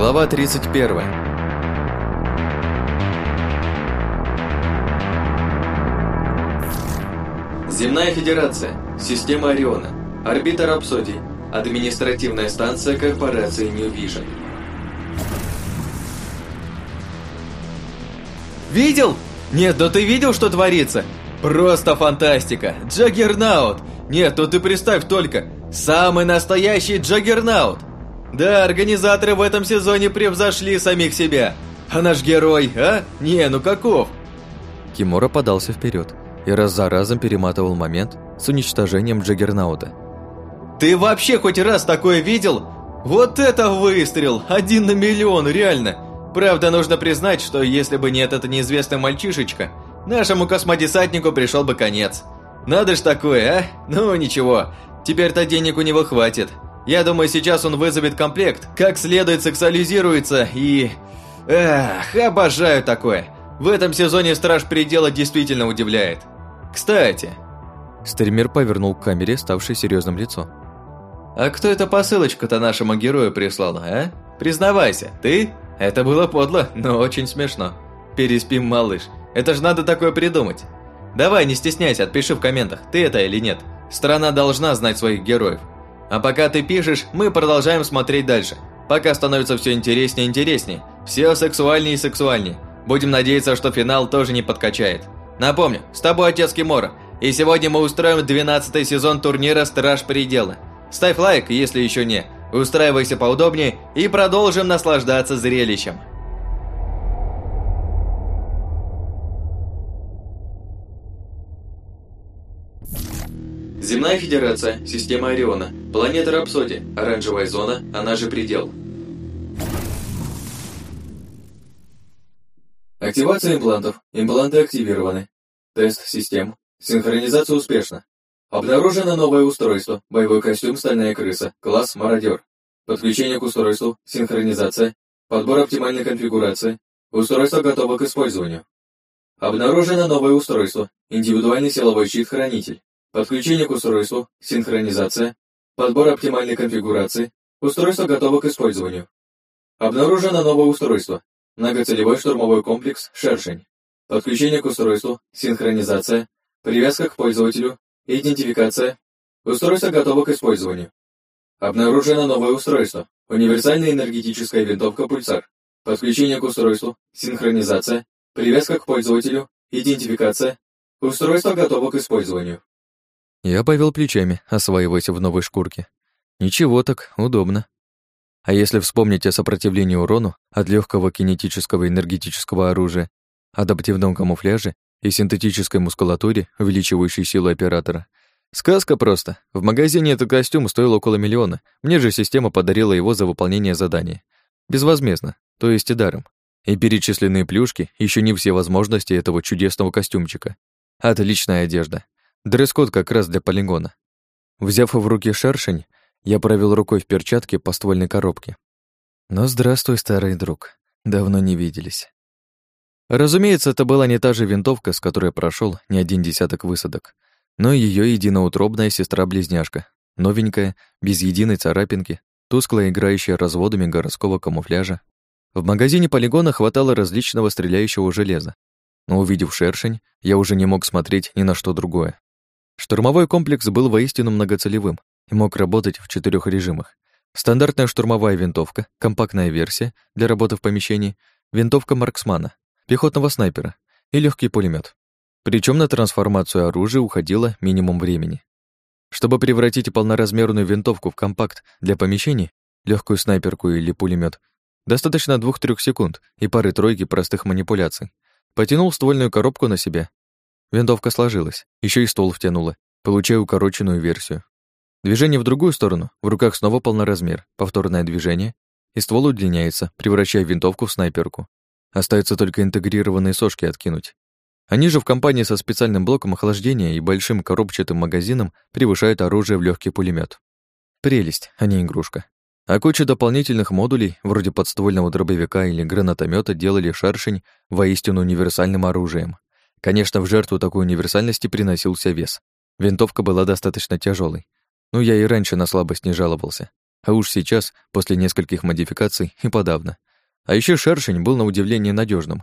Глава 31. Земная Федерация. Система Ориона. Орбита Рапсодий. Административная станция корпорации New Vision. Видел? Нет, да ты видел, что творится? Просто фантастика! Джаггернаут! Нет, ну ты представь только! Самый настоящий Джаггернаут! Да, организаторы в этом сезоне превзошли самих себя. А наш герой, а? Не, ну каков? Кимура подался вперед и раз за разом перематывал момент с уничтожением Джаггернаута. «Ты вообще хоть раз такое видел? Вот это выстрел! Один на миллион, реально! Правда, нужно признать, что если бы не этот неизвестный мальчишечка, нашему космодесантнику пришел бы конец. Надо ж такое, а? Ну ничего, теперь-то денег у него хватит. Я думаю, сейчас он вызовет комплект, как следует сексуализируется и... Эх, обожаю такое. В этом сезоне Страж Предела действительно удивляет. Кстати... Стример повернул к камере, ставшей серьезным лицом. «А кто эта посылочка-то нашему герою прислала, а? Признавайся, ты? Это было подло, но очень смешно. Переспим, малыш. Это же надо такое придумать. Давай, не стесняйся, отпиши в комментах, ты это или нет. Страна должна знать своих героев. А пока ты пишешь, мы продолжаем смотреть дальше. Пока становится все интереснее и интереснее. Все сексуальнее и сексуальнее. Будем надеяться, что финал тоже не подкачает. Напомню, с тобой отец Кимора, и сегодня мы устроим 12 сезон турнира «Страж Предела». Ставь лайк, если еще не. Устраивайся поудобнее и продолжим наслаждаться зрелищем. Земная Федерация, система Ориона, планета Рапсоди, оранжевая зона, она же предел. Активация имплантов. Импланты активированы. Тест систем. Синхронизация успешна. Обнаружено новое устройство. Боевой костюм «Стальная крыса». Класс «Мародер». Подключение к устройству. Синхронизация. Подбор оптимальной конфигурации. Устройство готово к использованию. Обнаружено новое устройство. Индивидуальный силовой щит-хранитель. Подключение к устройству. Синхронизация. Подбор оптимальной конфигурации. Устройство готово к использованию. Обнаружено новое устройство. Многоцелевой штурмовой комплекс «Шершень». Подключение к устройству, синхронизация, привязка к пользователю, идентификация. Устройство готово к использованию. Обнаружено новое устройство. Универсальная энергетическая винтовка «Пульсар». Подключение к устройству, синхронизация, привязка к пользователю, идентификация. Устройство готово к использованию. Я повел плечами, осваиваясь в новой шкурке. Ничего так, удобно. А если вспомнить о сопротивлении урону от легкого кинетического энергетического оружия, адаптивном камуфляже и синтетической мускулатуре, увеличивающей силу оператора, сказка просто. В магазине этот костюм стоил около миллиона, мне же система подарила его за выполнение задания. Безвозмездно, то есть и даром. И перечисленные плюшки еще не все возможности этого чудесного костюмчика. Отличная одежда. Дресс-код как раз для полигона. Взяв в руки шершень, я провел рукой в перчатке по ствольной коробке. «Ну, здравствуй, старый друг. Давно не виделись». Разумеется, это была не та же винтовка, с которой прошел не один десяток высадок, но ее единоутробная сестра-близняшка, новенькая, без единой царапинки, тускло играющая разводами городского камуфляжа. В магазине полигона хватало различного стреляющего железа, но увидев шершень, я уже не мог смотреть ни на что другое. Штурмовой комплекс был воистину многоцелевым, и мог работать в четырех режимах. Стандартная штурмовая винтовка, компактная версия для работы в помещении, винтовка марксмана, пехотного снайпера и легкий пулемет. Причем на трансформацию оружия уходило минимум времени. Чтобы превратить полноразмерную винтовку в компакт для помещений, легкую снайперку или пулемет, достаточно 2-3 секунд и пары-тройки простых манипуляций. Потянул ствольную коробку на себя. Винтовка сложилась, еще и ствол втянула, получая укороченную версию. Движение в другую сторону, в руках снова полноразмер, повторное движение, и ствол удлиняется, превращая винтовку в снайперку. Остается только интегрированные сошки откинуть. Они же в компании со специальным блоком охлаждения и большим коробчатым магазином превышают оружие в легкий пулемет. Прелесть, а не игрушка. А куча дополнительных модулей, вроде подствольного дробовика или гранатомета, делали шаршень воистину универсальным оружием. Конечно, в жертву такой универсальности приносился вес. Винтовка была достаточно тяжелой, ну, я и раньше на слабость не жаловался. а уж сейчас, после нескольких модификаций, и подавно. А еще шершень был на удивление надежным.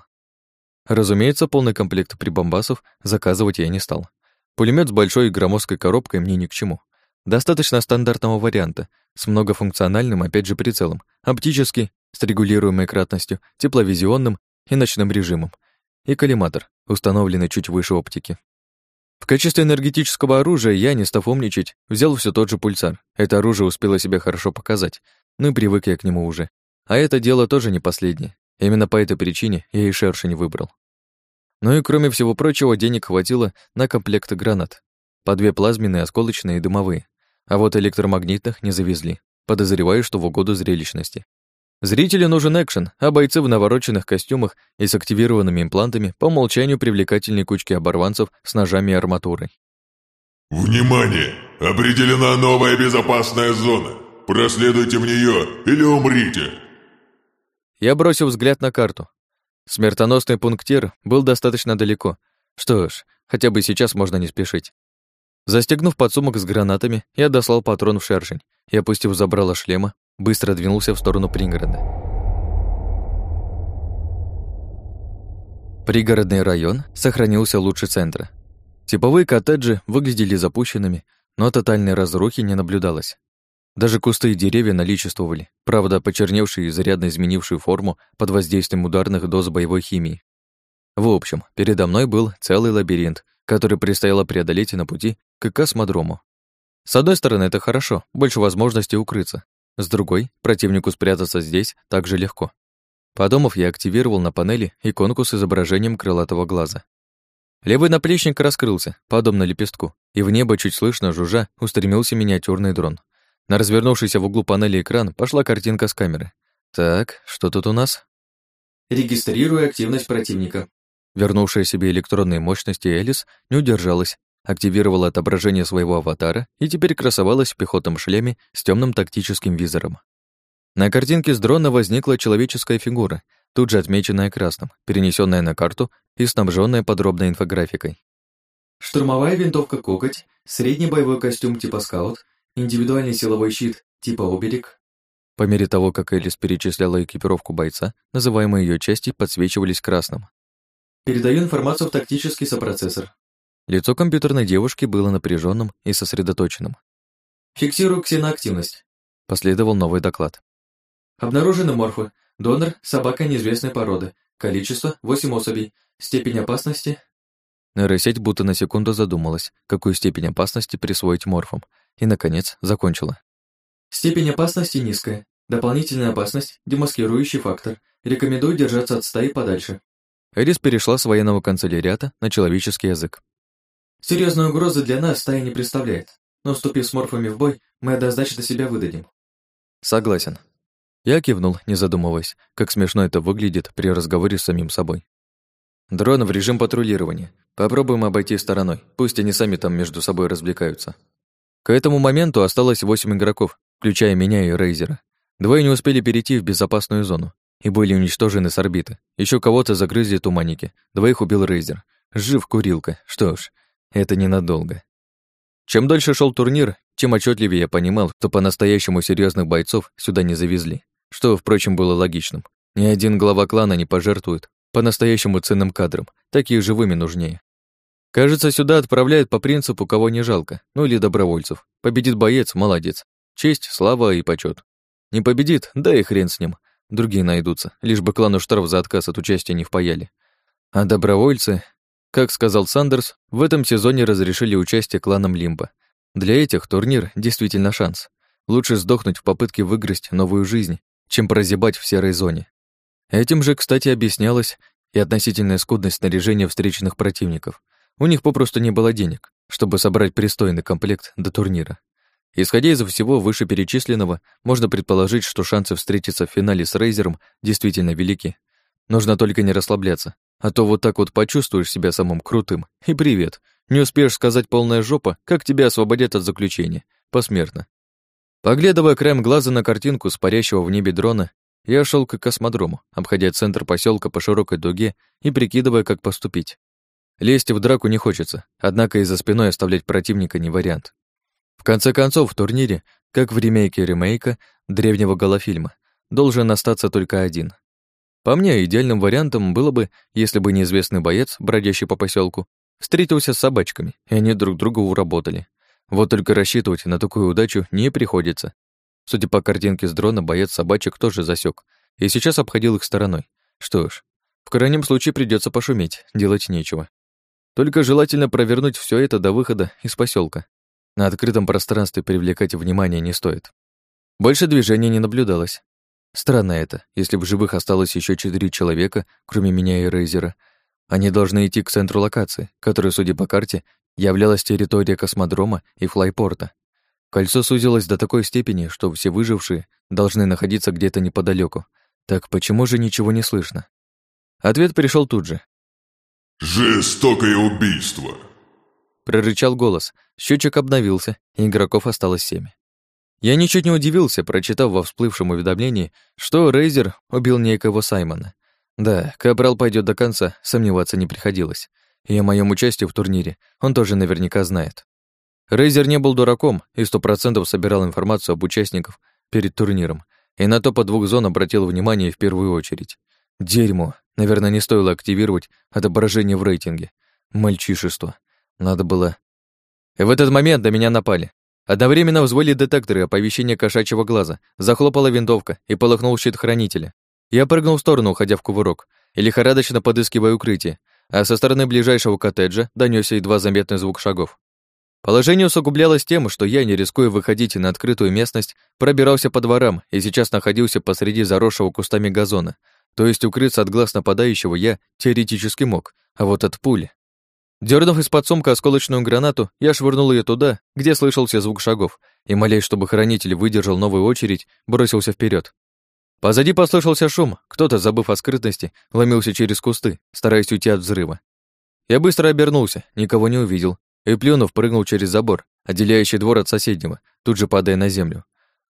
Разумеется, полный комплект прибамбасов заказывать я не стал. Пулемет с большой громоздкой коробкой мне ни к чему. Достаточно стандартного варианта, с многофункциональным, опять же, прицелом, оптический, с регулируемой кратностью, тепловизионным и ночным режимом, и коллиматор, установленный чуть выше оптики. В качестве энергетического оружия я, не став умничать, взял все тот же пульсар. Это оружие успело себя хорошо показать, ну и привык я к нему уже. А это дело тоже не последнее. Именно по этой причине я и шершень выбрал. Ну и кроме всего прочего, денег хватило на комплект гранат. По две плазменные, осколочные и дымовые. А вот электромагнитных не завезли. Подозреваю, что в угоду зрелищности. Зрителю нужен экшен, а бойцы в навороченных костюмах и с активированными имплантами по умолчанию привлекательной кучки оборванцев с ножами и арматурой. «Внимание! Определена новая безопасная зона! Проследуйте в нее или умрите!» Я бросил взгляд на карту. Смертоносный пунктир был достаточно далеко. Что ж, хотя бы сейчас можно не спешить. Застегнув подсумок с гранатами, я дослал патрон в шершень и, опустив забрало шлема, быстро двинулся в сторону пригорода. Пригородный район сохранился лучше центра. Типовые коттеджи выглядели запущенными, но тотальной разрухи не наблюдалось. Даже кусты и деревья наличествовали, правда, почерневшие и зарядно изменившие форму под воздействием ударных доз боевой химии. В общем, передо мной был целый лабиринт, который предстояло преодолеть на пути к космодрому. С одной стороны, это хорошо, больше возможностей укрыться. С другой, противнику спрятаться здесь так же легко. Подумав, я активировал на панели иконку с изображением крылатого глаза. Левый наплечник раскрылся, подобно лепестку, и в небо, чуть слышно, жужжа, устремился миниатюрный дрон. На развернувшийся в углу панели экран пошла картинка с камеры. Так, что тут у нас? Регистрирую активность противника. Вернувшая себе электронные мощности Элис не удержалась, активировала отображение своего аватара и теперь красовалась в пехотном шлеме с темным тактическим визором. На картинке с дрона возникла человеческая фигура, тут же отмеченная красным, перенесенная на карту и снабженная подробной инфографикой. Штурмовая винтовка «Кокоть», средний боевой костюм типа «Скаут», индивидуальный силовой щит типа «Оберег». По мере того, как Элис перечисляла экипировку бойца, называемые ее части подсвечивались красным. Передаю информацию в тактический сопроцессор. Лицо компьютерной девушки было напряженным и сосредоточенным. Фиксирую ксеноактивность. Последовал новый доклад. Обнаружены морфы. Донор – собака неизвестной породы. Количество – 8 особей. Степень опасности Нейросеть будто на секунду задумалась, какую степень опасности присвоить морфам, и, наконец, закончила. Степень опасности низкая. Дополнительная опасность – демаскирующий фактор. Рекомендую держаться от стаи подальше. Эрис перешла с военного канцеляриата на человеческий язык. Серьезной угрозы для нас стая не представляет, но вступив с морфами в бой, мы однозначно себя выдадим. Согласен. Я кивнул, не задумываясь, как смешно это выглядит при разговоре с самим собой. Дрон в режим патрулирования. Попробуем обойти стороной, пусть они сами там между собой развлекаются. К этому моменту осталось восемь игроков, включая меня и Рейзера. Двое не успели перейти в безопасную зону и были уничтожены с орбиты. Еще кого-то загрызли туманники, двоих убил Рейзер. Жив курилка, что ж, это ненадолго. Чем дольше шел турнир, тем отчетливее я понимал, что по-настоящему серьезных бойцов сюда не завезли, что, впрочем, было логичным. Ни один глава клана не пожертвует по-настоящему ценным кадрам, такие живыми нужнее. Кажется, сюда отправляют по принципу, кого не жалко, ну или добровольцев. Победит боец, молодец. Честь, слава и почет. Не победит, да и хрен с ним. Другие найдутся, лишь бы клану штраф за отказ от участия не впаяли. А добровольцы, как сказал Сандерс, в этом сезоне разрешили участие кланам Лимба. Для этих турнир действительно шанс. Лучше сдохнуть в попытке выиграть новую жизнь, чем прозябать в серой зоне. Этим же, кстати, объяснялась и относительная скудность снаряжения встречных противников. У них попросту не было денег, чтобы собрать пристойный комплект до турнира. Исходя из всего вышеперечисленного, можно предположить, что шансы встретиться в финале с Рейзером действительно велики. Нужно только не расслабляться, а то вот так вот почувствуешь себя самым крутым. И привет. Не успеешь сказать полная жопа, как тебя освободят от заключения. Посмертно. Поглядывая краем глаза на картинку с парящего в небе дрона, я шел к космодрому, обходя центр поселка по широкой дуге и прикидывая, как поступить. Лезть в драку не хочется, однако и за спиной оставлять противника не вариант. В конце концов, в турнире как в ремейке ремейка древнего голофильма, должен остаться только один. По мне, идеальным вариантом было бы, если бы неизвестный боец, бродящий по поселку, встретился с собачками, и они друг друга уработали. Вот только рассчитывать на такую удачу не приходится. Судя по картинке с дрона, боец собачек тоже засек, и сейчас обходил их стороной. Что ж, в крайнем случае придется пошуметь, делать нечего. Только желательно провернуть все это до выхода из поселка. На открытом пространстве привлекать внимание не стоит. Больше движения не наблюдалось. Странно это, если в живых осталось еще четыре человека, кроме меня и Рейзера. Они должны идти к центру локации, которая, судя по карте, являлась территория космодрома и флайпорта. Кольцо сузилось до такой степени, что все выжившие должны находиться где-то неподалеку. Так почему же ничего не слышно? Ответ пришел тут же. «Жестокое убийство!» Прорычал голос. Счетчик обновился, и игроков осталось семь. Я ничуть не удивился, прочитав во всплывшем уведомлении, что Рейзер убил некого Саймона. Да, Капрал пойдет до конца, сомневаться не приходилось. И о моем участии в турнире он тоже наверняка знает. Рейзер не был дураком и сто процентов собирал информацию об участниках перед турниром, и на то по двух зон обратил внимание в первую очередь. Дерьмо. Наверное, не стоило активировать отображение в рейтинге. Мальчишество. Надо было... И в этот момент до меня напали. Одновременно взвыли детекторы оповещения кошачьего глаза, захлопала винтовка и полыхнул щит хранителя. Я прыгнул в сторону, уходя в кувырок, и лихорадочно подыскивая укрытие, а со стороны ближайшего коттеджа донёсся едва заметный звук шагов. Положение усугублялось тем, что я, не рискуя выходить на открытую местность, пробирался по дворам и сейчас находился посреди заросшего кустами газона. То есть укрыться от глаз нападающего я теоретически мог, а вот от пули. Дернув из-под сумка осколочную гранату, я швырнул ее туда, где слышался звук шагов, и, молясь, чтобы хранитель выдержал новую очередь, бросился вперед. Позади послышался шум, кто-то, забыв о скрытности, ломился через кусты, стараясь уйти от взрыва. Я быстро обернулся, никого не увидел, и, плюнув, прыгнул через забор, отделяющий двор от соседнего, тут же падая на землю.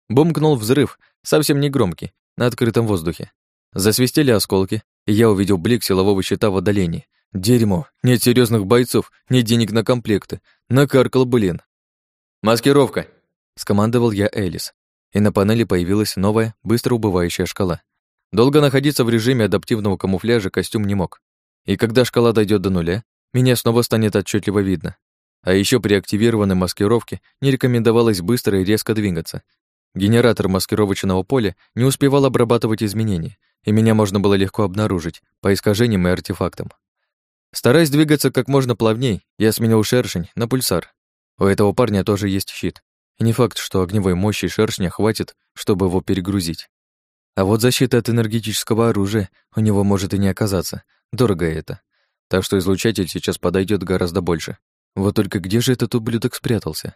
Бумкнул взрыв, совсем не громкий, на открытом воздухе. Засвистели осколки, и я увидел блик силового щита в отдалении. Дерьмо, нет серьезных бойцов, нет денег на комплекты. Накаркал, блин. «Маскировка!» — скомандовал я Элис. И на панели появилась новая, быстро убывающая шкала. Долго находиться в режиме адаптивного камуфляжа костюм не мог. И когда шкала дойдет до нуля, меня снова станет отчетливо видно. А еще при активированной маскировке не рекомендовалось быстро и резко двигаться. Генератор маскировочного поля не успевал обрабатывать изменения, и меня можно было легко обнаружить по искажениям и артефактам. Стараясь двигаться как можно плавней, я сменил шершень на пульсар. У этого парня тоже есть щит. И не факт, что огневой мощи шершня хватит, чтобы его перегрузить. А вот защита от энергетического оружия у него может и не оказаться. Дорого это. Так что излучатель сейчас подойдет гораздо больше. Вот только где же этот ублюдок спрятался?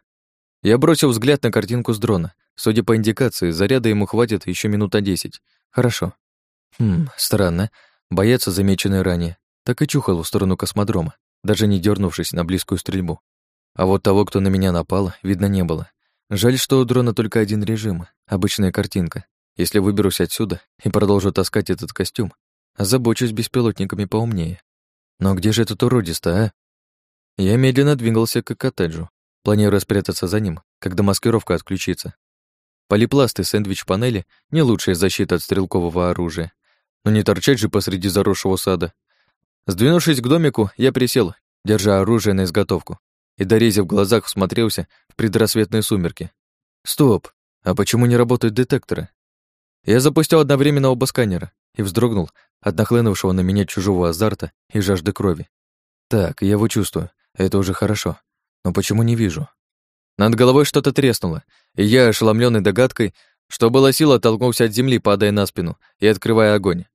Я бросил взгляд на картинку с дрона. Судя по индикации, заряда ему хватит еще минут на десять. Хорошо. Хм, странно. Боец, замеченный ранее, так и чухал в сторону космодрома, даже не дернувшись на близкую стрельбу. А вот того, кто на меня напал, видно не было. Жаль, что у дрона только один режим, обычная картинка. Если выберусь отсюда и продолжу таскать этот костюм, озабочусь беспилотниками поумнее. Но где же этот уродец-то, а? Я медленно двигался к коттеджу, планируя спрятаться за ним, когда маскировка отключится. Полипласты сэндвич-панели — не лучшая защита от стрелкового оружия. Но не торчать же посреди заросшего сада. Сдвинувшись к домику, я присел, держа оружие на изготовку, и, дорезив в глазах, всмотрелся в предрассветные сумерки. Стоп, а почему не работают детекторы? Я запустил одновременно оба сканера и вздрогнул от нахлынувшего на меня чужого азарта и жажды крови. Так, я его чувствую. Это уже хорошо. Но почему не вижу? Над головой что-то треснуло, и я, ошеломленный догадкой, что было сила, оттолкнулся от земли, падая на спину и открывая огонь.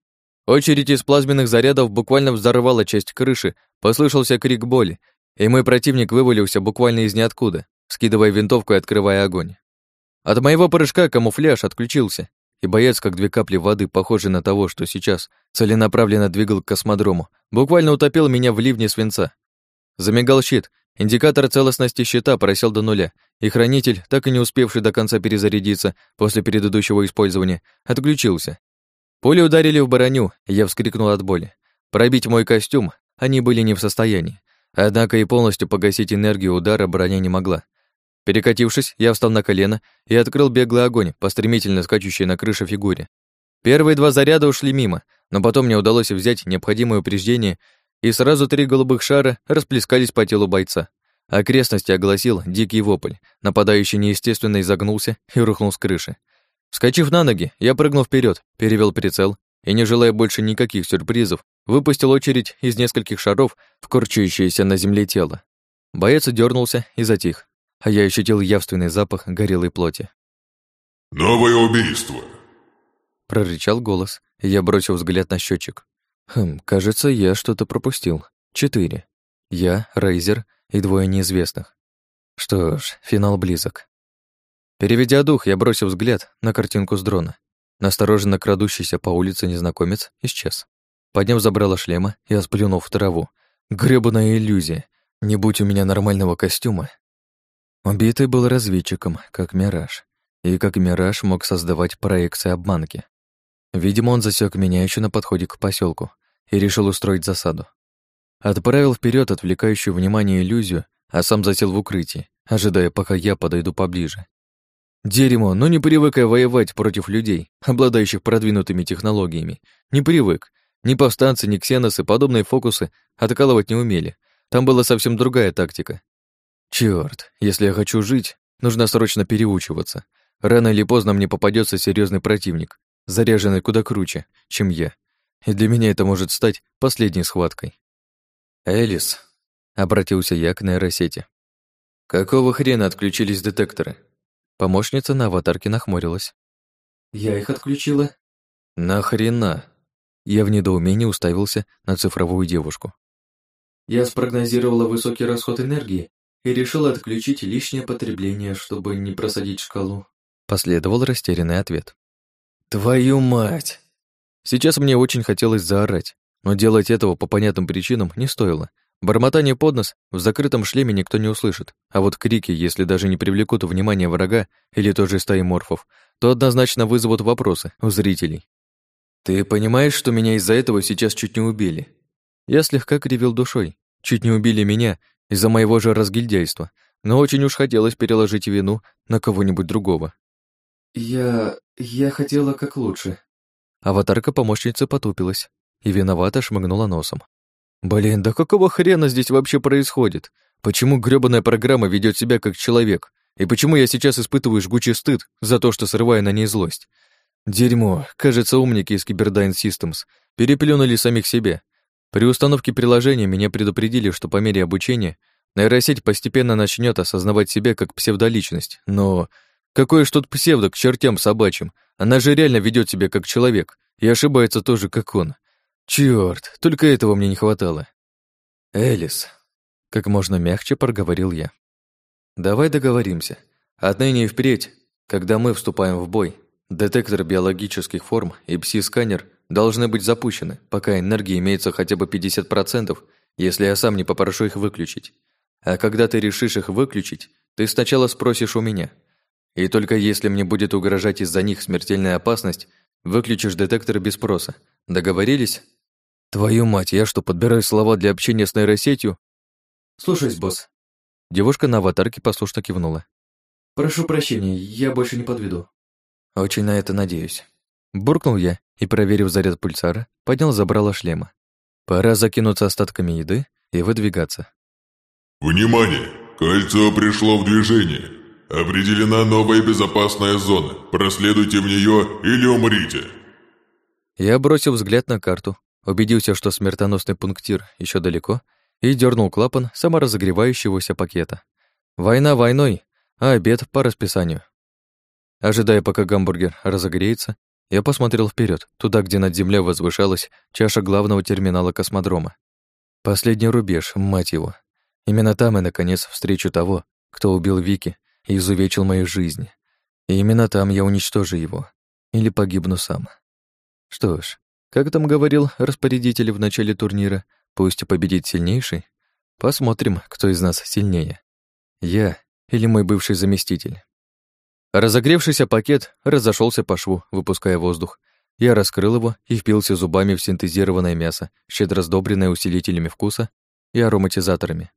Очередь из плазменных зарядов буквально взорвала часть крыши, послышался крик боли, и мой противник вывалился буквально из ниоткуда, скидывая винтовку и открывая огонь. От моего прыжка камуфляж отключился, и боец, как две капли воды, похожий на того, что сейчас целенаправленно двигал к космодрому, буквально утопил меня в ливне свинца. Замигал щит, индикатор целостности щита просел до нуля, и хранитель, так и не успевший до конца перезарядиться после предыдущего использования, отключился. Пули ударили в бароню, и я вскрикнул от боли. Пробить мой костюм они были не в состоянии, однако и полностью погасить энергию удара броня не могла. Перекатившись, я встал на колено и открыл беглый огонь по стремительно скачущей на крыше фигуре. Первые два заряда ушли мимо, но потом мне удалось взять необходимое упреждение, и сразу три голубых шара расплескались по телу бойца. Окрестности огласил дикий вопль. Нападающий неестественно изогнулся и рухнул с крыши. Вскочив на ноги, я прыгнул вперед, перевел прицел и, не желая больше никаких сюрпризов, выпустил очередь из нескольких шаров в корчующееся на земле тело. Боец дернулся и затих, а я ощутил явственный запах горелой плоти. «Новое убийство!» Прорычал голос, и я бросил взгляд на счетчик. Хм, кажется, я что-то пропустил. Четыре. Я, Рейзер и двое неизвестных. Что ж, финал близок. Переведя дух, я бросил взгляд на картинку с дрона. Настороженно крадущийся по улице незнакомец исчез. Подняв забрало шлема, я сплюнул в траву. Грёбаная иллюзия. Не будь у меня нормального костюма. Убитый был разведчиком, как Мираж. И как Мираж мог создавать проекции обманки. Видимо, он засек меня еще на подходе к поселку и решил устроить засаду. Отправил вперед отвлекающую внимание иллюзию, а сам засел в укрытии, ожидая, пока я подойду поближе. Дерьмо, но не привык я воевать против людей, обладающих продвинутыми технологиями. Не привык. Ни повстанцы, ни ксеносы подобные фокусы откалывать не умели. Там была совсем другая тактика. Чёрт, если я хочу жить, нужно срочно переучиваться. Рано или поздно мне попадется серьезный противник, заряженный куда круче, чем я. И для меня это может стать последней схваткой. «Элис», — обратился я к нейросети. «Какого хрена отключились детекторы?» Помощница на аватарке нахмурилась. «Я их отключила». «Нахрена?» Я в недоумении уставился на цифровую девушку. «Я спрогнозировала высокий расход энергии и решила отключить лишнее потребление, чтобы не просадить шкалу». Последовал растерянный ответ. «Твою мать!» Сейчас мне очень хотелось заорать, но делать этого по понятным причинам не стоило. Бормотание под нос в закрытом шлеме никто не услышит, а вот крики, если даже не привлекут внимание врага или той же стаи морфов, то однозначно вызовут вопросы у зрителей. «Ты понимаешь, что меня из-за этого сейчас чуть не убили?» Я слегка кривил душой. Чуть не убили меня из-за моего же разгильдяйства, но очень уж хотелось переложить вину на кого-нибудь другого. «Я... я хотела как лучше». Аватарка помощницы потупилась и виновато шмыгнула носом. Блин, да какого хрена здесь вообще происходит? Почему грёбаная программа ведет себя как человек? И почему я сейчас испытываю жгучий стыд за то, что срываю на ней злость? Дерьмо. Кажется, умники из Cyberdyne Systems переплюнули самих себя. При установке приложения меня предупредили, что по мере обучения нейросеть постепенно начнет осознавать себя как псевдоличность. Но какой ж тут псевдо к чертям собачьим? Она же реально ведет себя как человек и ошибается тоже, как он. Черт, только этого мне не хватало. Элис, как можно мягче проговорил я. Давай договоримся. Отныне и впредь, когда мы вступаем в бой, детектор биологических форм и пси-сканер должны быть запущены, пока энергии имеется хотя бы 50%, если я сам не попрошу их выключить. А когда ты решишь их выключить, ты сначала спросишь у меня. И только если мне будет угрожать из-за них смертельная опасность, выключишь детектор без спроса. Договорились? Твою мать, я что, подбираю слова для общения с нейросетью? Слушаюсь, босс. Девушка на аватарке послушно кивнула. Прошу прощения, я больше не подведу. Очень на это надеюсь. Буркнул я и, проверив заряд пульсара, поднял забрало шлема. Пора закинуться остатками еды и выдвигаться. Внимание! Кольцо пришло в движение. Определена новая безопасная зона. Проследуйте в нее или умрите. Я бросил взгляд на карту убедился, что смертоносный пунктир еще далеко, и дернул клапан саморазогревающегося пакета. Война войной, а обед по расписанию. Ожидая, пока гамбургер разогреется, я посмотрел вперед, туда, где над землей возвышалась чаша главного терминала космодрома. Последний рубеж, мать его. Именно там я, наконец, встречу того, кто убил Вики и изувечил мою жизнь. И именно там я уничтожу его. Или погибну сам. Что ж, как там говорил распорядитель в начале турнира, пусть победит сильнейший. Посмотрим, кто из нас сильнее. Я или мой бывший заместитель. Разогревшийся пакет разошелся по шву, выпуская воздух. Я раскрыл его и впился зубами в синтезированное мясо, щедро сдобренное усилителями вкуса и ароматизаторами.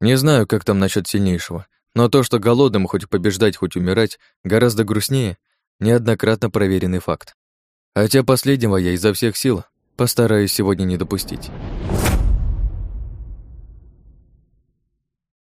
Не знаю, как там насчет сильнейшего, Но то, что голодным хоть побеждать, хоть умирать, гораздо грустнее, неоднократно проверенный факт. Хотя последнего я изо всех сил постараюсь сегодня не допустить.